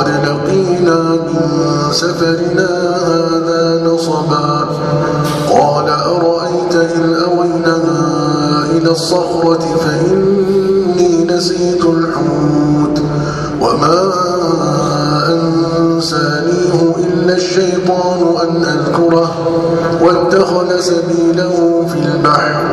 لقد لقينا من سفرنا هذا نصبا. قال أرأيت إن أوينا إلى الصخرة فإني نسيت الحوت وما أنسانيه إلا الشيطان أن أذكره واتخذ سبيله في البحر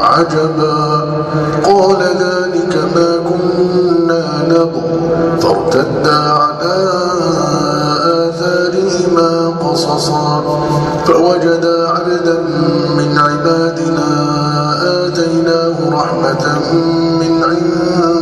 عجبا. قال ذلك ما كنا نبغ. فارتدا قصصا فوجدا عبدا من عبادنا آتيناه رحمة من عندنا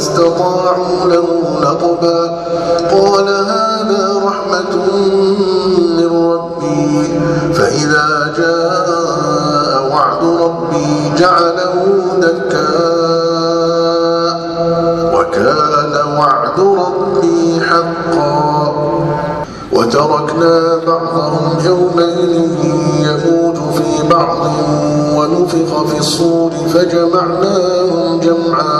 استطاعوا له نقبا. قال هذا رحمة من ربي. فإذا جاء وعد ربي جعله دكاء وكان وعد ربي حقا. وتركنا بعضهم يومئذ يموج في بعض ونفخ في الصور فجمعناهم جمعا.